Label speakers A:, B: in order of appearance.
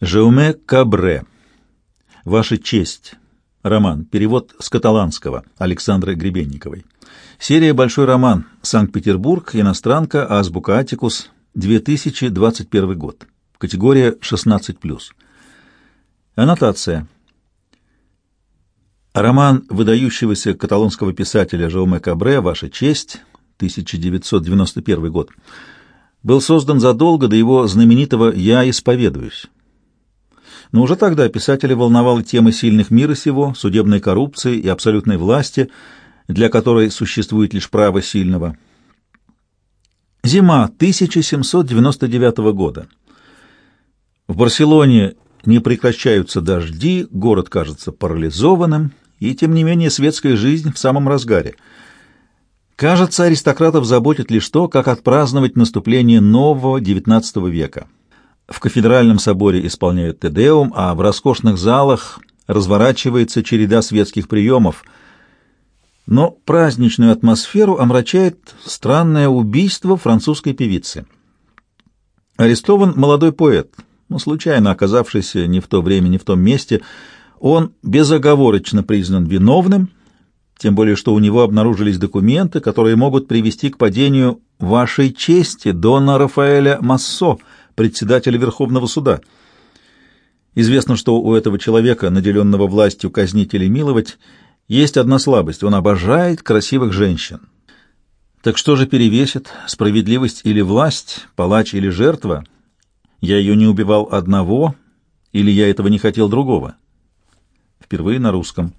A: Жауме Кабре. Ваша честь. Роман. Перевод с каталанского. Александры Гребенниковой. Серия «Большой роман». Санкт-Петербург. Иностранка. Азбука Атикус. 2021 год. Категория 16+. Аннотация. Роман выдающегося каталонского писателя Жауме Кабре «Ваша честь» 1991 год был создан задолго до его знаменитого «Я исповедуюсь». Но уже тогда писателя волновала тема сильных мира сего, судебной коррупции и абсолютной власти, для которой существует лишь право сильного. Зима 1799 года. В Барселоне не прекращаются дожди, город кажется парализованным, и тем не менее светская жизнь в самом разгаре. Кажется, аристократов заботит лишь то, как отпраздновать наступление нового XIX века. В кафедральном соборе исполняют Тедеум, а в роскошных залах разворачивается череда светских приемов. Но праздничную атмосферу омрачает странное убийство французской певицы. Арестован молодой поэт, ну, случайно оказавшийся не в то время, не в том месте. Он безоговорочно признан виновным, тем более что у него обнаружились документы, которые могут привести к падению вашей чести, Дона Рафаэля Массо — председателя Верховного суда. Известно, что у этого человека, наделенного властью казнить или миловать, есть одна слабость — он обожает красивых женщин. Так что же перевесит, справедливость или власть, палач или жертва? Я ее не убивал одного, или я этого не хотел другого? Впервые на русском.